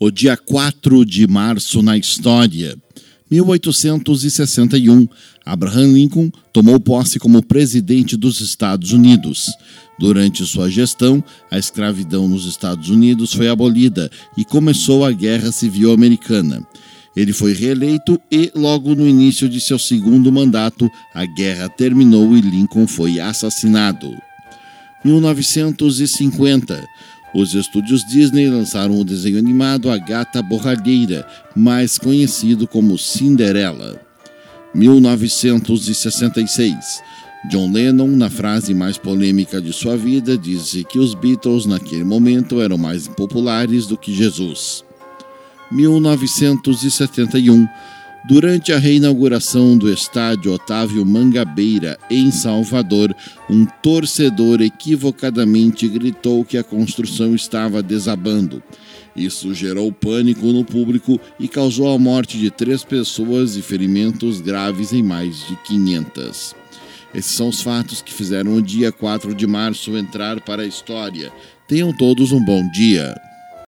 o dia 4 de março na história. 1861, Abraham Lincoln tomou posse como presidente dos Estados Unidos. Durante sua gestão, a escravidão nos Estados Unidos foi abolida e começou a Guerra Civil Americana. Ele foi reeleito e, logo no início de seu segundo mandato, a guerra terminou e Lincoln foi assassinado. 1950 os estúdios Disney lançaram o desenho animado A Gata Borralheira, mais conhecido como Cinderela. 1966. John Lennon, na frase mais polêmica de sua vida, disse que os Beatles naquele momento eram mais populares do que Jesus. 1971. Durante a reinauguração do estádio Otávio Mangabeira, em Salvador, um torcedor equivocadamente gritou que a construção estava desabando. Isso gerou pânico no público e causou a morte de três pessoas e ferimentos graves em mais de 500. Esses são os fatos que fizeram o dia 4 de março entrar para a história. Tenham todos um bom dia.